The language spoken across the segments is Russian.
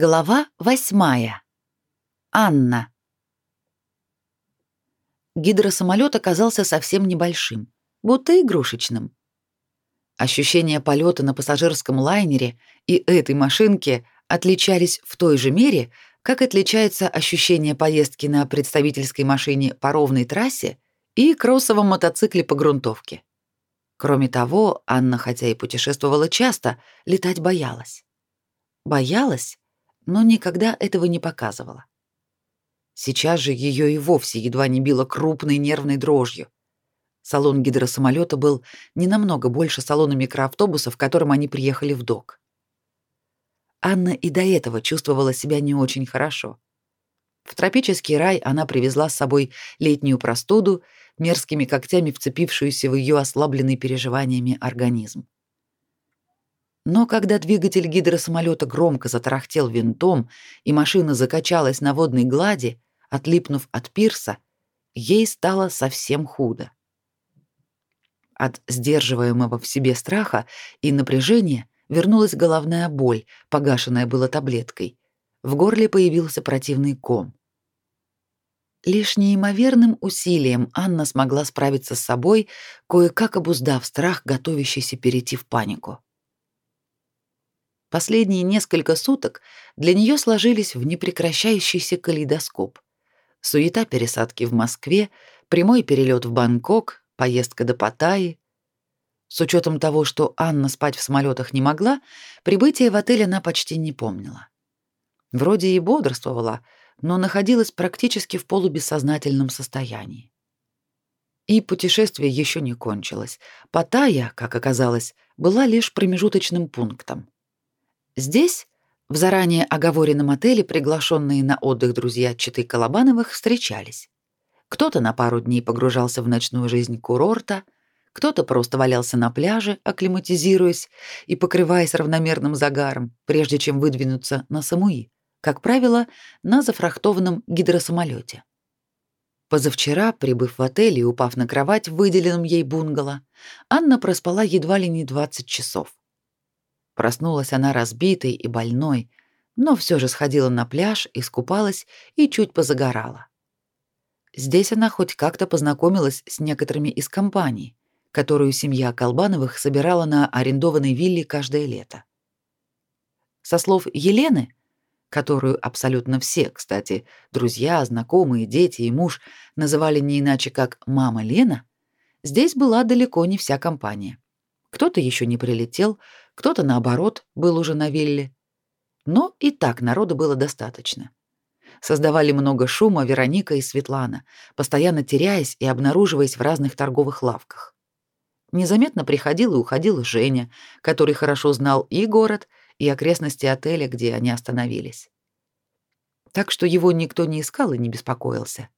Глава восьмая. Анна. Гидросамолет оказался совсем небольшим, будто игрушечным. Ощущения полета на пассажирском лайнере и этой машинке отличались в той же мере, как отличается ощущение поездки на представительской машине по ровной трассе и кроссовом мотоцикле по грунтовке. Кроме того, Анна, хотя и путешествовала часто, летать боялась. Боялась, но никогда этого не показывала. Сейчас же ее и вовсе едва не било крупной нервной дрожью. Салон гидросамолета был не намного больше салона микроавтобуса, в котором они приехали в док. Анна и до этого чувствовала себя не очень хорошо. В тропический рай она привезла с собой летнюю простуду, мерзкими когтями вцепившуюся в ее ослабленный переживаниями организм. Но когда двигатель гидросамолета громко затарахтел винтом, и машина закачалась на водной глади, отлипнув от пирса, ей стало совсем худо. От сдерживаемого в себе страха и напряжения вернулась головная боль, погашенная была таблеткой. В горле появился противный ком. Лишь неимоверным усилием Анна смогла справиться с собой, кое-как обуздав страх, готовящийся перейти в панику. Последние несколько суток для нее сложились в непрекращающийся калейдоскоп. Суета пересадки в Москве, прямой перелет в Бангкок, поездка до Паттайи. С учетом того, что Анна спать в самолетах не могла, прибытие в отель она почти не помнила. Вроде и бодрствовала, но находилась практически в полубессознательном состоянии. И путешествие еще не кончилось. Паттайя, как оказалось, была лишь промежуточным пунктом. Здесь, в заранее оговоренном отеле, приглашенные на отдых друзья Читы Колобановых встречались. Кто-то на пару дней погружался в ночную жизнь курорта, кто-то просто валялся на пляже, акклиматизируясь и покрываясь равномерным загаром, прежде чем выдвинуться на Самуи, как правило, на зафрахтованном гидросамолете. Позавчера, прибыв в отель и упав на кровать в выделенном ей бунгало, Анна проспала едва ли не 20 часов. Проснулась она разбитой и больной, но все же сходила на пляж, искупалась и чуть позагорала. Здесь она хоть как-то познакомилась с некоторыми из компаний, которую семья Колбановых собирала на арендованной вилле каждое лето. Со слов Елены, которую абсолютно все, кстати, друзья, знакомые, дети и муж называли не иначе как «мама Лена», здесь была далеко не вся компания. Кто-то еще не прилетел, кто-то, наоборот, был уже на вилле. Но и так народу было достаточно. Создавали много шума Вероника и Светлана, постоянно теряясь и обнаруживаясь в разных торговых лавках. Незаметно приходил и уходил Женя, который хорошо знал и город, и окрестности отеля, где они остановились. Так что его никто не искал и не беспокоился.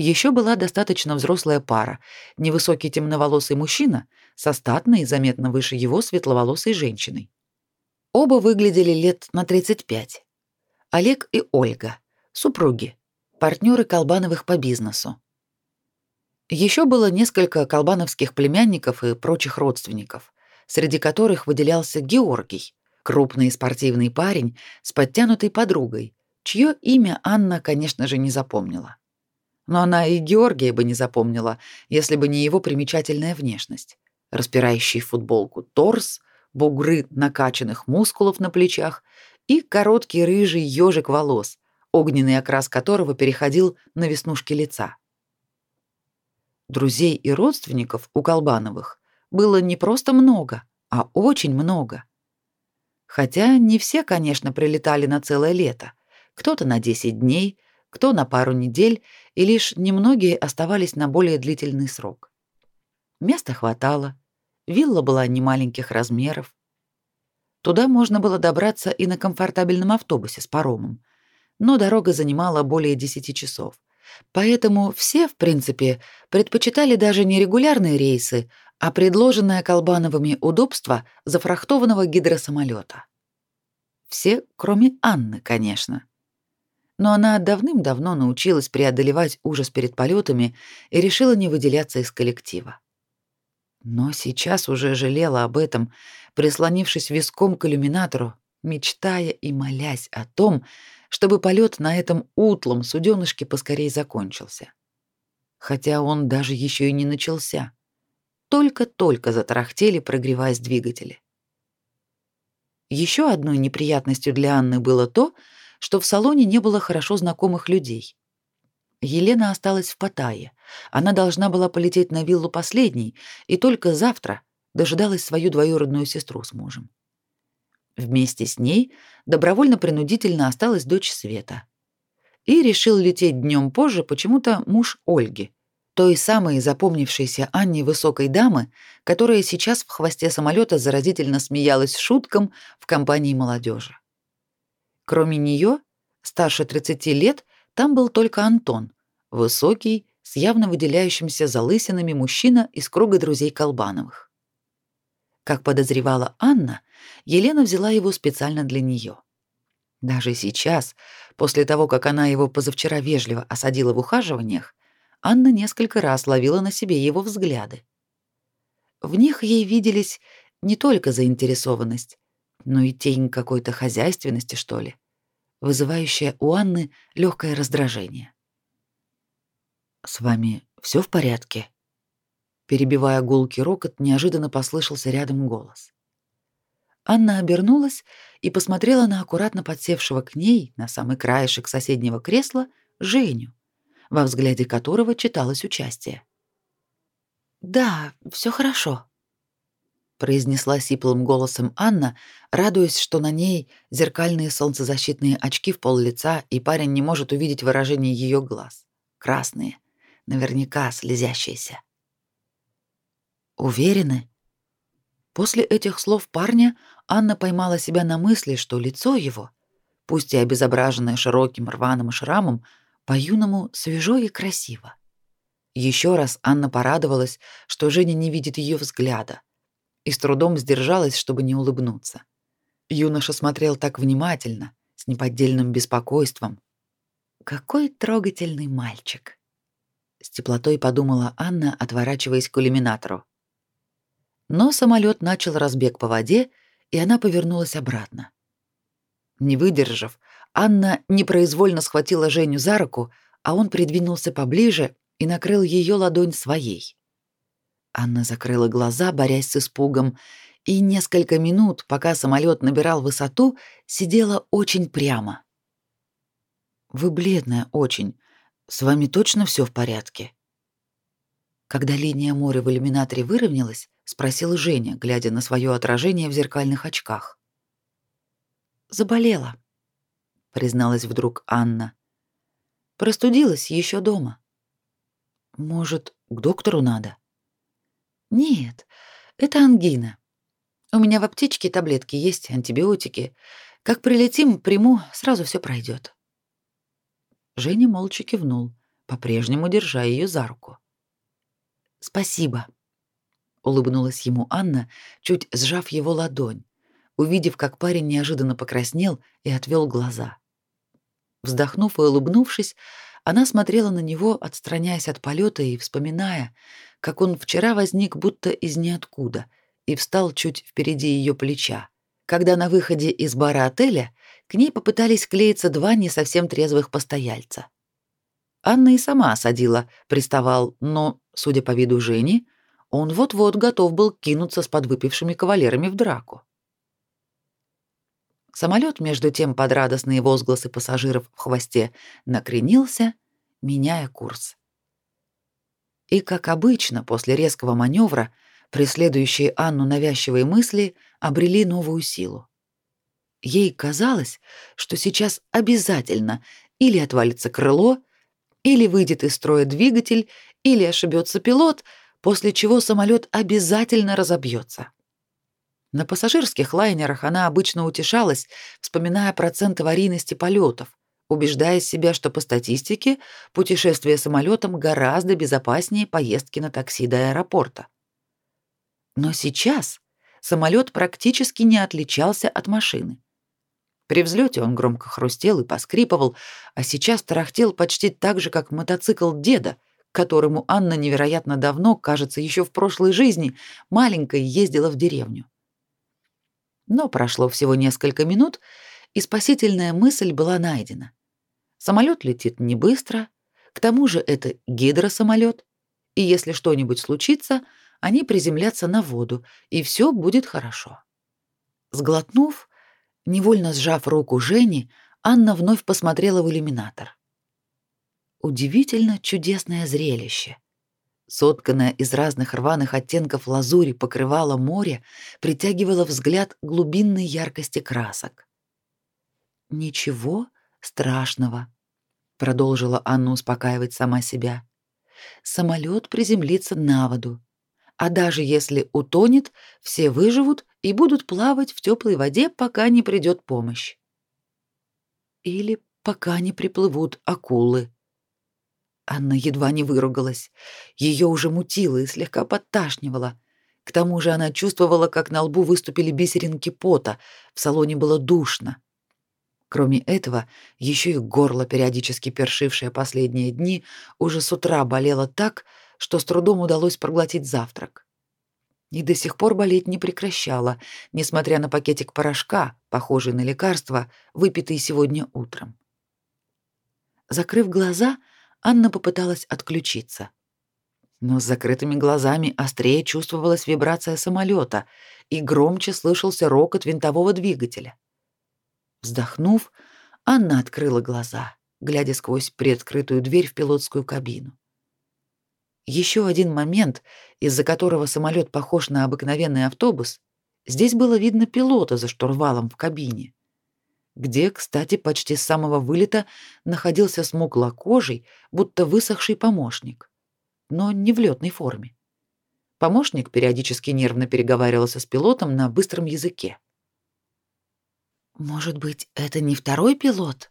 Еще была достаточно взрослая пара, невысокий темноволосый мужчина со статной, заметно выше его светловолосой женщиной. Оба выглядели лет на 35. Олег и Ольга, супруги, партнеры Колбановых по бизнесу. Еще было несколько колбановских племянников и прочих родственников, среди которых выделялся Георгий, крупный спортивный парень с подтянутой подругой, чье имя Анна, конечно же, не запомнила но она и Георгия бы не запомнила, если бы не его примечательная внешность. Распирающий футболку торс, бугры накачанных мускулов на плечах и короткий рыжий ежик волос, огненный окрас которого переходил на веснушки лица. Друзей и родственников у Колбановых было не просто много, а очень много. Хотя не все, конечно, прилетали на целое лето. Кто-то на 10 дней, кто на пару недель, и лишь немногие оставались на более длительный срок. Места хватало, вилла была немаленьких размеров. Туда можно было добраться и на комфортабельном автобусе с паромом, но дорога занимала более 10 часов. Поэтому все, в принципе, предпочитали даже не регулярные рейсы, а предложенное Колбановыми удобство зафрахтованного гидросамолета. Все, кроме Анны, конечно но она давным-давно научилась преодолевать ужас перед полетами и решила не выделяться из коллектива. Но сейчас уже жалела об этом, прислонившись виском к иллюминатору мечтая и молясь о том, чтобы полет на этом утлом суденышке поскорее закончился. Хотя он даже еще и не начался. Только-только затарахтели, прогреваясь двигатели. Еще одной неприятностью для Анны было то, что в салоне не было хорошо знакомых людей. Елена осталась в Паттайе. Она должна была полететь на виллу последней, и только завтра дожидалась свою двоюродную сестру с мужем. Вместе с ней добровольно-принудительно осталась дочь Света. И решил лететь днем позже почему-то муж Ольги, той самой запомнившейся Анне высокой дамы, которая сейчас в хвосте самолета заразительно смеялась шуткам в компании молодежи. Кроме нее, старше 30 лет, там был только Антон, высокий, с явно выделяющимся залысинами мужчина из круга друзей Колбановых. Как подозревала Анна, Елена взяла его специально для нее. Даже сейчас, после того, как она его позавчера вежливо осадила в ухаживаниях, Анна несколько раз ловила на себе его взгляды. В них ей виделись не только заинтересованность, но и тень какой-то хозяйственности, что ли, вызывающая у Анны легкое раздражение. «С вами все в порядке?» Перебивая гулкий рокот, неожиданно послышался рядом голос. Анна обернулась и посмотрела на аккуратно подсевшего к ней на самый краешек соседнего кресла Женю во взгляде которого читалось участие. «Да, все хорошо», — произнесла сиплым голосом Анна, радуясь, что на ней зеркальные солнцезащитные очки в пол лица, и парень не может увидеть выражение ее глаз. Красные, наверняка слезящиеся. «Уверены?» После этих слов парня Анна поймала себя на мысли, что лицо его, пусть и обезображенное широким рваным шрамом, по-юному свежо и красиво. Еще раз Анна порадовалась, что Женя не видит ее взгляда, и с трудом сдержалась, чтобы не улыбнуться. Юноша смотрел так внимательно, с неподдельным беспокойством. Какой трогательный мальчик. С теплотой подумала Анна, отворачиваясь к иллюминатору. Но самолет начал разбег по воде, и она повернулась обратно. Не выдержав, Анна непроизвольно схватила Женю за руку, а он придвинулся поближе и накрыл ее ладонь своей. Анна закрыла глаза, борясь с испугом, и несколько минут, пока самолет набирал высоту, сидела очень прямо. Вы бледная очень. С вами точно все в порядке? Когда линия моря в иллюминаторе выровнялась, спросила Женя, глядя на свое отражение в зеркальных очках. Заболела, призналась вдруг Анна. Простудилась еще дома. Может, к доктору надо? Нет, это ангина. У меня в аптечке таблетки есть, антибиотики. Как прилетим, приму, сразу все пройдет. Женя молча кивнул, по-прежнему держа ее за руку. Спасибо, улыбнулась ему Анна, чуть сжав его ладонь, увидев, как парень неожиданно покраснел и отвел глаза. Вздохнув и улыбнувшись, она смотрела на него, отстраняясь от полета и вспоминая, как он вчера возник будто из ниоткуда и встал чуть впереди ее плеча, когда на выходе из бара отеля к ней попытались клеиться два не совсем трезвых постояльца. Анна и сама осадила, приставал, но, судя по виду Жени, он вот-вот готов был кинуться с подвыпившими кавалерами в драку. Самолет, между тем, под радостные возгласы пассажиров в хвосте, накренился, меняя курс. И, как обычно, после резкого маневра, преследующие Анну навязчивые мысли обрели новую силу. Ей казалось, что сейчас обязательно или отвалится крыло, или выйдет из строя двигатель, или ошибется пилот, после чего самолет обязательно разобьется. На пассажирских лайнерах она обычно утешалась, вспоминая процент аварийности полетов, убеждая себя, что по статистике путешествие самолетом гораздо безопаснее поездки на такси до аэропорта. Но сейчас самолет практически не отличался от машины. При взлете он громко хрустел и поскрипывал, а сейчас тарахтел почти так же, как мотоцикл деда, которому Анна невероятно давно, кажется, еще в прошлой жизни, маленькой ездила в деревню. Но прошло всего несколько минут, и спасительная мысль была найдена. Самолет летит не быстро, к тому же это гидросамолет, и если что-нибудь случится, они приземлятся на воду, и все будет хорошо. Сглотнув, невольно сжав руку Жени, Анна вновь посмотрела в иллюминатор. Удивительно чудесное зрелище. Сотканное из разных рваных оттенков лазури покрывало море, притягивало взгляд глубинной яркости красок. Ничего страшного, продолжила Анна успокаивать сама себя. Самолет приземлится на воду. А даже если утонет, все выживут и будут плавать в теплой воде, пока не придет помощь. Или пока не приплывут акулы. Анна едва не выругалась. Ее уже мутило и слегка подташнивало. К тому же она чувствовала, как на лбу выступили бисеринки пота, в салоне было душно. Кроме этого, еще и горло, периодически першившее последние дни, уже с утра болело так, что с трудом удалось проглотить завтрак. И до сих пор болеть не прекращало, несмотря на пакетик порошка, похожий на лекарство, выпитый сегодня утром. Закрыв глаза, Анна попыталась отключиться. Но с закрытыми глазами острее чувствовалась вибрация самолета и громче слышался рокот винтового двигателя. Вздохнув, Анна открыла глаза, глядя сквозь приоткрытую дверь в пилотскую кабину. Еще один момент, из-за которого самолет похож на обыкновенный автобус, здесь было видно пилота за штурвалом в кабине, где, кстати, почти с самого вылета находился смуглокожий, будто высохший помощник, но не в летной форме. Помощник периодически нервно переговаривался с пилотом на быстром языке. Может быть, это не второй пилот?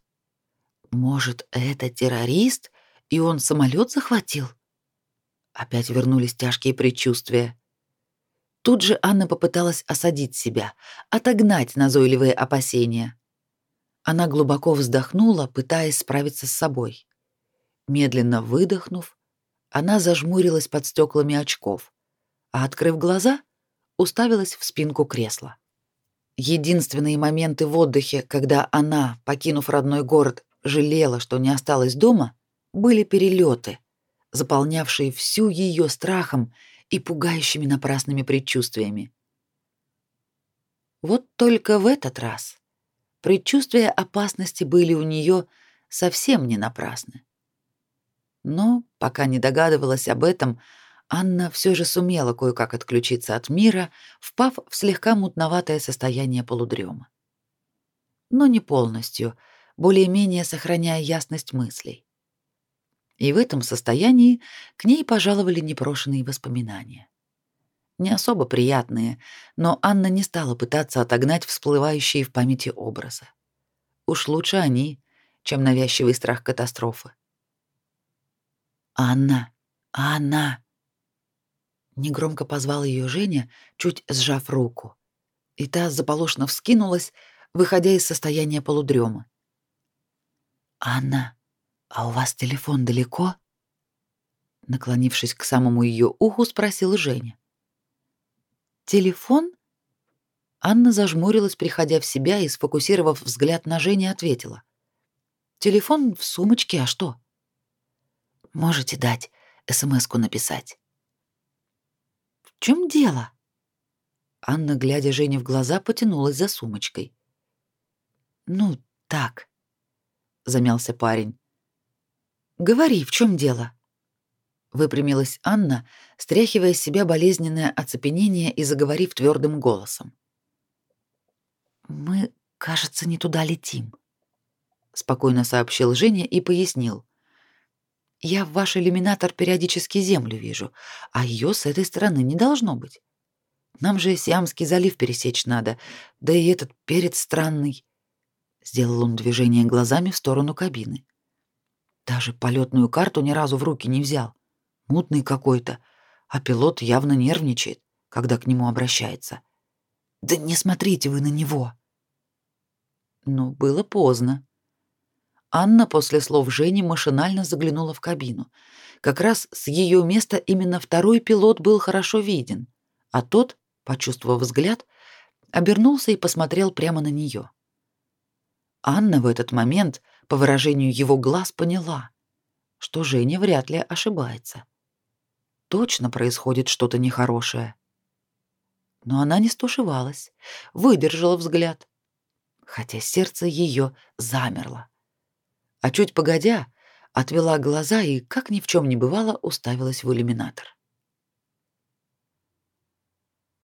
Может, это террорист, и он самолет захватил? Опять вернулись тяжкие предчувствия. Тут же Анна попыталась осадить себя, отогнать назойливые опасения. Она глубоко вздохнула, пытаясь справиться с собой. Медленно выдохнув, она зажмурилась под стеклами очков, а открыв глаза, уставилась в спинку кресла. Единственные моменты в отдыхе, когда она, покинув родной город, жалела, что не осталась дома, были перелеты, заполнявшие всю ее страхом и пугающими напрасными предчувствиями. Вот только в этот раз предчувствия опасности были у нее совсем не напрасны. Но, пока не догадывалась об этом, Анна все же сумела кое-как отключиться от мира, впав в слегка мутноватое состояние полудрема. Но не полностью, более-менее сохраняя ясность мыслей. И в этом состоянии к ней пожаловали непрошенные воспоминания. Не особо приятные, но Анна не стала пытаться отогнать всплывающие в памяти образы. Уж лучше они, чем навязчивый страх катастрофы. «Анна! Анна!» Негромко позвал ее Женя, чуть сжав руку. И та заполошно вскинулась, выходя из состояния полудрема. «Анна, а у вас телефон далеко?» Наклонившись к самому ее уху, спросил Женя. «Телефон?» Анна зажмурилась, приходя в себя, и, сфокусировав взгляд на Жене, ответила. «Телефон в сумочке, а что?» «Можете дать, смс-ку написать» чем дело?» Анна, глядя Жене в глаза, потянулась за сумочкой. «Ну, так», — замялся парень. «Говори, в чем дело?» Выпрямилась Анна, стряхивая с себя болезненное оцепенение и заговорив твердым голосом. «Мы, кажется, не туда летим», — спокойно сообщил Женя и пояснил. Я в ваш иллюминатор периодически землю вижу, а ее с этой стороны не должно быть. Нам же Сиамский залив пересечь надо, да и этот перец странный. Сделал он движение глазами в сторону кабины. Даже полетную карту ни разу в руки не взял. Мутный какой-то, а пилот явно нервничает, когда к нему обращается. Да не смотрите вы на него. Но было поздно. Анна после слов Жени машинально заглянула в кабину. Как раз с ее места именно второй пилот был хорошо виден, а тот, почувствовав взгляд, обернулся и посмотрел прямо на нее. Анна в этот момент, по выражению его глаз, поняла, что Женя вряд ли ошибается. Точно происходит что-то нехорошее. Но она не стушевалась, выдержала взгляд, хотя сердце ее замерло. А чуть погодя, отвела глаза и, как ни в чем не бывало, уставилась в иллюминатор.